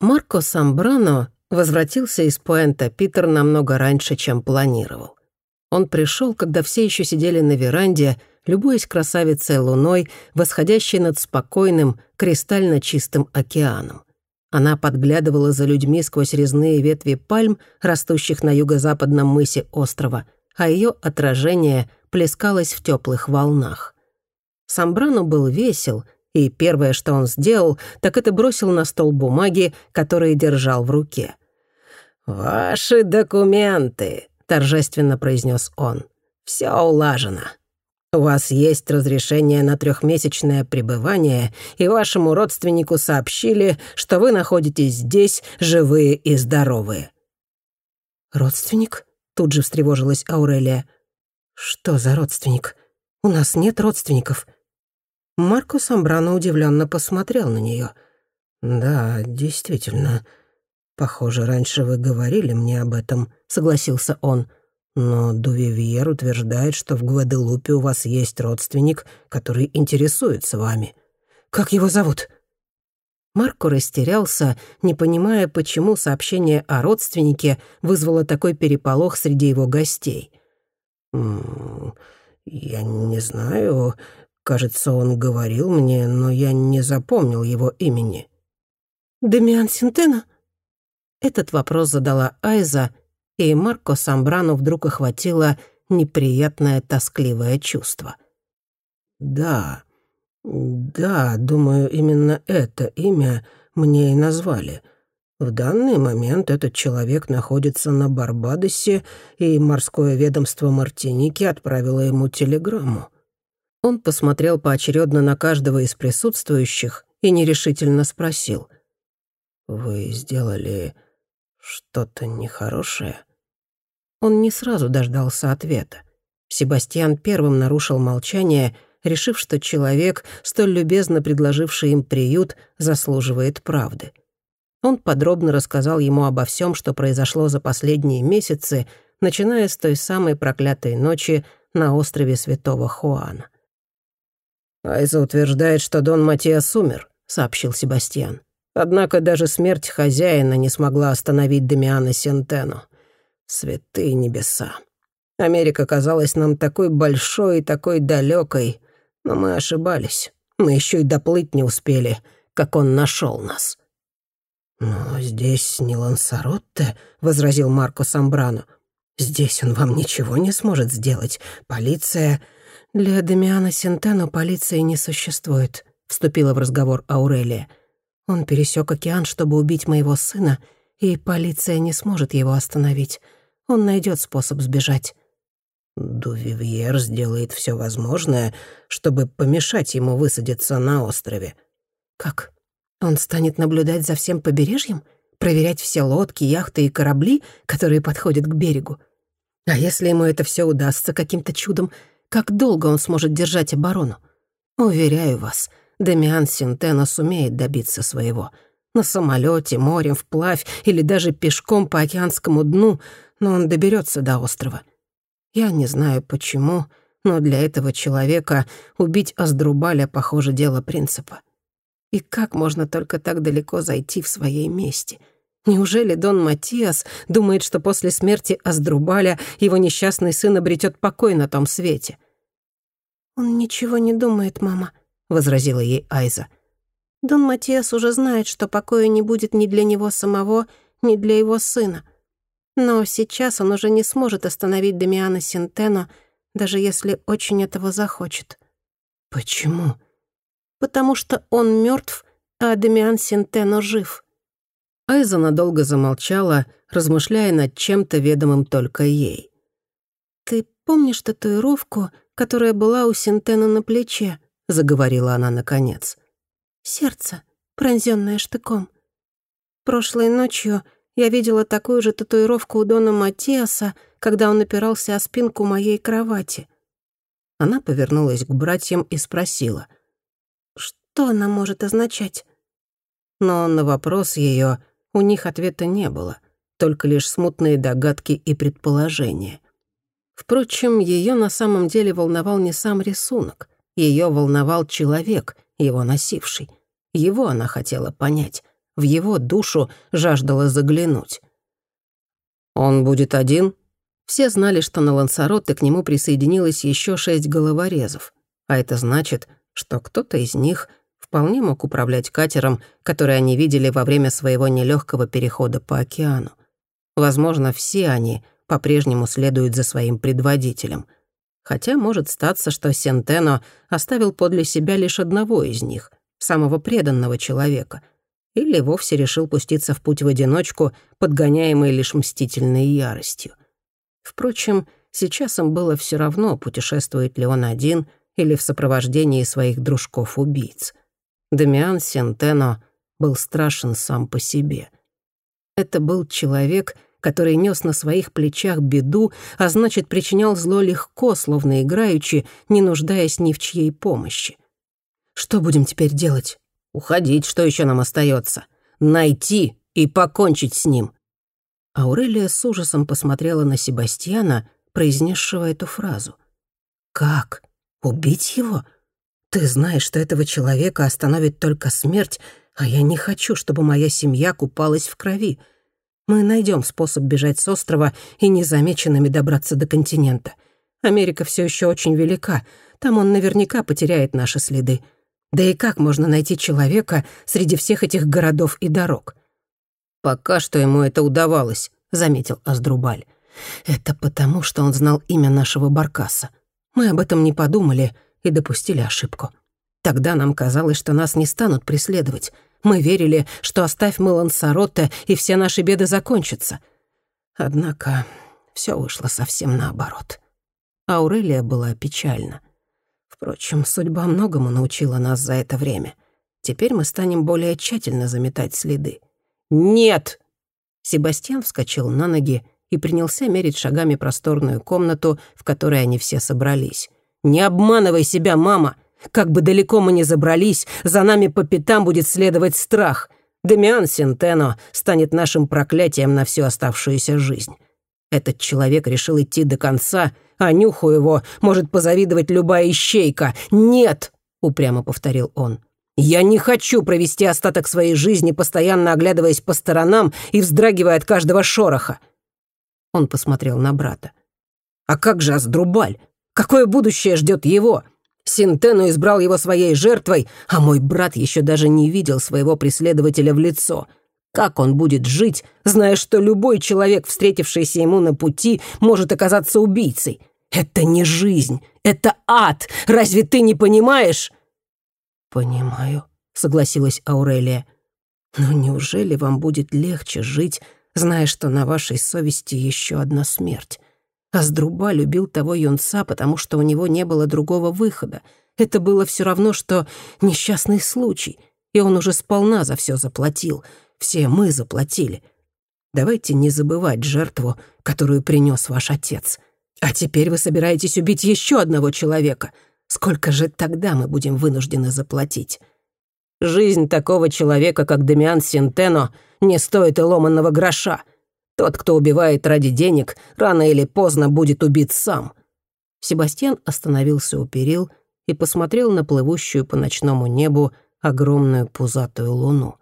Марко Самбрано возвратился из Пуэнта Питер намного раньше, чем планировал. Он пришел, когда все еще сидели на веранде, любуясь красавицей луной, восходящей над спокойным, кристально чистым океаном. Она подглядывала за людьми сквозь резные ветви пальм, растущих на юго-западном мысе острова, а ее отражение плескалось в теплых волнах. Самбрану был весел, и первое, что он сделал, так это бросил на стол бумаги, которые держал в руке. «Ваши документы», — торжественно произнес он. «Все улажено. У вас есть разрешение на трехмесячное пребывание, и вашему родственнику сообщили, что вы находитесь здесь, живые и здоровые». «Родственник?» — тут же встревожилась Аурелия. «Что за родственник? У нас нет родственников». Маркус Амбрано удивленно посмотрел на нее. «Да, действительно. Похоже, раньше вы говорили мне об этом», — согласился он. Но Дувивьер утверждает, что в Гваделупе у вас есть родственник, который интересуется вами. Как его зовут?» Марко растерялся, не понимая, почему сообщение о родственнике вызвало такой переполох среди его гостей. «Я не знаю. Кажется, он говорил мне, но я не запомнил его имени». «Демиан Синтена?» Этот вопрос задала Айза, и Марко Самбрану вдруг охватило неприятное тоскливое чувство. «Да, да, думаю, именно это имя мне и назвали. В данный момент этот человек находится на Барбадосе, и морское ведомство Мартиники отправило ему телеграмму». Он посмотрел поочередно на каждого из присутствующих и нерешительно спросил. «Вы сделали что-то нехорошее?» Он не сразу дождался ответа. Себастьян первым нарушил молчание, решив, что человек, столь любезно предложивший им приют, заслуживает правды. Он подробно рассказал ему обо всем, что произошло за последние месяцы, начиная с той самой проклятой ночи на острове Святого Хуана. «Айза утверждает, что Дон Матиас умер», — сообщил Себастьян. Однако даже смерть хозяина не смогла остановить Дамиана Сентену. Святые небеса. Америка казалась нам такой большой и такой далекой, но мы ошибались. Мы еще и доплыть не успели, как он нашел нас. «Но здесь не Лансаротте», — возразил Марко Самбрано. «Здесь он вам ничего не сможет сделать. Полиция...» «Для Дамиана Сентено полиции не существует», — вступила в разговор Аурелия. Он пересек океан, чтобы убить моего сына, и полиция не сможет его остановить. Он найдет способ сбежать». «Дувивьер сделает все возможное, чтобы помешать ему высадиться на острове». «Как? Он станет наблюдать за всем побережьем? Проверять все лодки, яхты и корабли, которые подходят к берегу? А если ему это все удастся каким-то чудом, как долго он сможет держать оборону? Уверяю вас, — Дамиан Синтена сумеет добиться своего. На самолете, морем, вплавь или даже пешком по океанскому дну, но он доберется до острова. Я не знаю почему, но для этого человека убить Аздрубаля, похоже, дело принципа. И как можно только так далеко зайти в своей мести? Неужели Дон Матиас думает, что после смерти Аздрубаля его несчастный сын обретет покой на том свете? «Он ничего не думает, мама», — возразила ей Айза. «Дон Матиас уже знает, что покоя не будет ни для него самого, ни для его сына. Но сейчас он уже не сможет остановить Дамиана Синтено, даже если очень этого захочет». «Почему?» «Потому что он мертв, а Дамиан Синтено жив». Айза надолго замолчала, размышляя над чем-то ведомым только ей. «Ты помнишь татуировку, которая была у Синтена на плече?» — заговорила она наконец. «Сердце, пронзённое штыком. Прошлой ночью я видела такую же татуировку у Дона Матиаса, когда он опирался о спинку моей кровати». Она повернулась к братьям и спросила, «Что она может означать?» Но на вопрос её у них ответа не было, только лишь смутные догадки и предположения. Впрочем, её на самом деле волновал не сам рисунок — ее волновал человек, его носивший. Его она хотела понять. в его душу жаждала заглянуть. «Он будет один?» Все знали, что на Лансароте к нему присоединилось еще шесть головорезов, а это значит, что кто-то из них вполне мог управлять катером, который они видели во время своего нелегкого перехода по океану. Возможно, все они по-прежнему следуют за своим предводителем. Хотя может статься, что Сентено оставил подле себя лишь одного из них, самого преданного человека, или вовсе решил пуститься в путь в одиночку, подгоняемый лишь мстительной яростью. Впрочем, сейчас им было все равно, путешествует ли он один или в сопровождении своих дружков-убийц. Дамиан Сентено был страшен сам по себе. Это был человек, который нес на своих плечах беду, а значит, причинял зло легко, словно играючи, не нуждаясь ни в чьей помощи. «Что будем теперь делать?» «Уходить, что еще нам остается? Найти и покончить с ним», Аурелия с ужасом посмотрела на Себастьяна, произнесшего эту фразу. «Как? Убить его? Ты знаешь, что этого человека остановит только смерть, а я не хочу, чтобы моя семья купалась в крови. Мы найдем способ бежать с острова и незамеченными добраться до континента. Америка все еще очень велика, там он наверняка потеряет наши следы. Да и как можно найти человека среди всех этих городов и дорог?» «Пока что ему это удавалось», — заметил Аздрубаль. «Это потому, что он знал имя нашего Баркаса. Мы об этом не подумали и допустили ошибку. Тогда нам казалось, что нас не станут преследовать. Мы верили, что оставь мы Лансаротте, и все наши беды закончатся. Однако все вышло совсем наоборот. Аурелия была печальна. Впрочем, судьба многому научила нас за это время. Теперь мы станем более тщательно заметать следы. «Нет!» Себастьян вскочил на ноги и принялся мерить шагами просторную комнату, в которой они все собрались. «Не обманывай себя, мама! Как бы далеко мы ни забрались, за нами по пятам будет следовать страх. Демиан Сентено станет нашим проклятием на всю оставшуюся жизнь. Этот человек решил идти до конца, а нюху его может позавидовать любая ищейка. Нет!» — упрямо повторил он. Я не хочу провести остаток своей жизни, постоянно оглядываясь по сторонам и вздрагивая от каждого шороха. Он посмотрел на брата. А как же Аздрубаль? Какое будущее ждет его? Синтену избрал его своей жертвой, а мой брат еще даже не видел своего преследователя в лицо. Как он будет жить, зная, что любой человек, встретившийся ему на пути, может оказаться убийцей? Это не жизнь, это ад. Разве ты не понимаешь? «Понимаю», — согласилась Аурелия. «Но неужели вам будет легче жить, зная, что на вашей совести еще одна смерть? Аздруба любил того юнца, потому что у него не было другого выхода. Это было все равно, что несчастный случай, и он уже сполна за все заплатил. Все мы заплатили. Давайте не забывать жертву, которую принес ваш отец. А теперь вы собираетесь убить еще одного человека — Сколько же тогда мы будем вынуждены заплатить? Жизнь такого человека, как Демиан Синтено, не стоит и ломанного гроша. Тот, кто убивает ради денег, рано или поздно будет убит сам. Себастьян остановился у перил и посмотрел на плывущую по ночному небу огромную пузатую луну.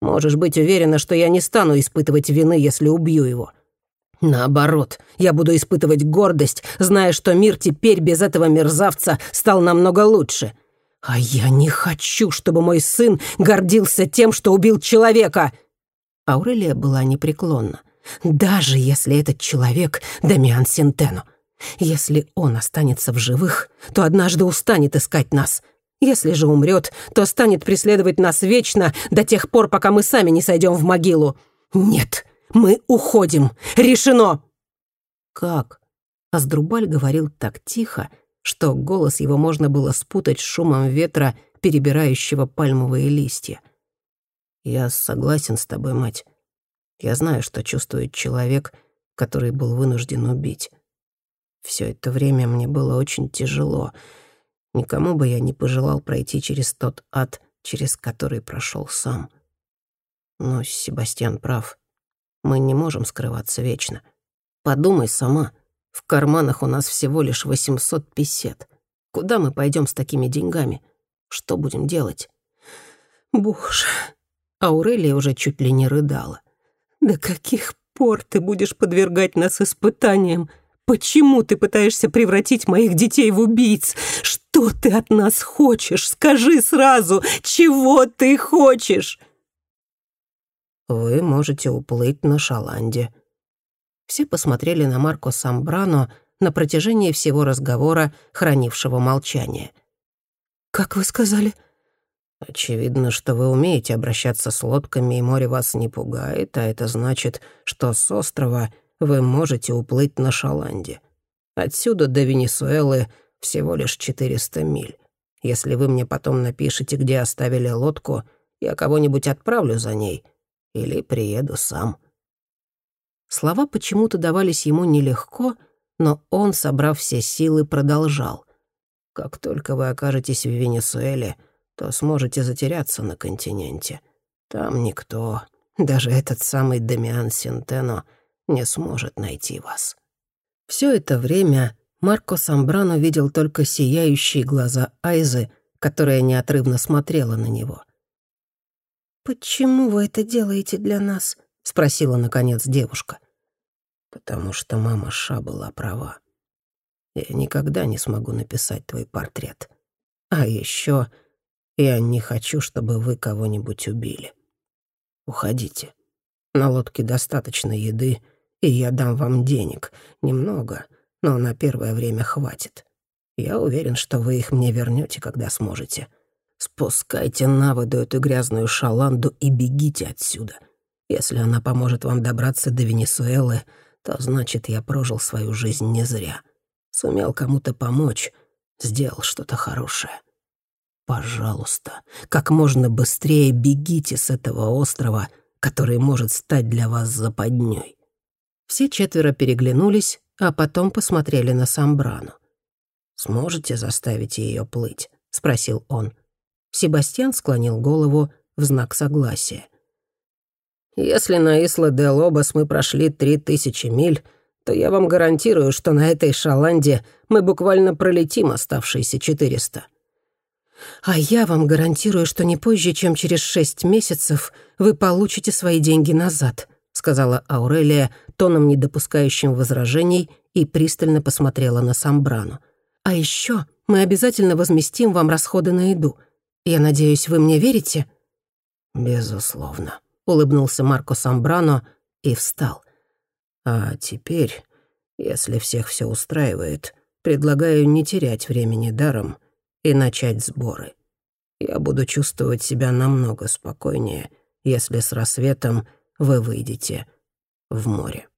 «Можешь быть уверена, что я не стану испытывать вины, если убью его. Наоборот, я буду испытывать гордость, зная, что мир теперь без этого мерзавца стал намного лучше. А я не хочу, чтобы мой сын гордился тем, что убил человека. Аурелия была непреклонна. Даже если этот человек Дамиан Синтено. Если он останется в живых, то однажды устанет искать нас. Если же умрет, то станет преследовать нас вечно до тех пор, пока мы сами не сойдем в могилу. Нет, мы уходим! Решено!» «Как?» Аздрубаль говорил так тихо, что голос его можно было спутать с шумом ветра, перебирающего пальмовые листья. «Я согласен с тобой, мать. Я знаю, что чувствует человек, который был вынужден убить. Все это время мне было очень тяжело. Никому бы я не пожелал пройти через тот ад, через который прошел сам. Но Себастьян прав. Мы не можем скрываться вечно. Подумай сама. В карманах у нас всего лишь 800 песет. Куда мы пойдем с такими деньгами? Что будем делать? Боже. Аурелия уже чуть ли не рыдала. «До каких пор ты будешь подвергать нас испытаниям? Почему ты пытаешься превратить моих детей в убийц? Что ты от нас хочешь? Скажи сразу, чего ты хочешь?» «Вы можете уплыть на Шаланде». Все посмотрели на Марко Самбрано на протяжении всего разговора, хранившего молчание. «Как вы сказали?» «Очевидно, что вы умеете обращаться с лодками, и море вас не пугает, а это значит, что с острова вы можете уплыть на Шаланде. Отсюда до Венесуэлы всего лишь 400 миль. Если вы мне потом напишете, где оставили лодку, я кого-нибудь отправлю за ней или приеду сам». Слова почему-то давались ему нелегко, но он, собрав все силы, продолжал. «Как только вы окажетесь в Венесуэле, то сможете затеряться на континенте. Там никто, даже этот самый Демиан Синтено, не сможет найти вас». Все это время Марко Самбрано видел только сияющие глаза Айзы, которая неотрывно смотрела на него. «Почему вы это делаете для нас?» — спросила, наконец, девушка. «Потому что мама Ша была права. Я никогда не смогу написать твой портрет. А еще я не хочу, чтобы вы кого-нибудь убили. Уходите. На лодке достаточно еды, и я дам вам денег. Немного, но на первое время хватит. Я уверен, что вы их мне вернете, когда сможете. Спускайте на воду эту грязную шаланду и бегите отсюда. Если она поможет вам добраться до Венесуэлы, то значит, я прожил свою жизнь не зря. Сумел кому-то помочь, сделал что-то хорошее. Пожалуйста, как можно быстрее бегите с этого острова, который может стать для вас западней. Все четверо переглянулись, а потом посмотрели на Самбрану. «Сможете заставить ее плыть?» — спросил он. Себастьян склонил голову в знак согласия. «Если на Исла-де-Лобос мы прошли три тысячи миль, то я вам гарантирую, что на этой шаланде мы буквально пролетим оставшиеся четыреста. А я вам гарантирую, что не позже, чем через шесть месяцев вы получите свои деньги назад», сказала Аурелия тоном, не допускающим возражений, и пристально посмотрела на Самбрану. «А еще мы обязательно возместим вам расходы на еду. Я надеюсь, вы мне верите?» «Безусловно», — улыбнулся Марко Самбрано и встал. «А теперь, если всех все устраивает, предлагаю не терять времени даром и начать сборы. Я буду чувствовать себя намного спокойнее, если с рассветом вы выйдете в море.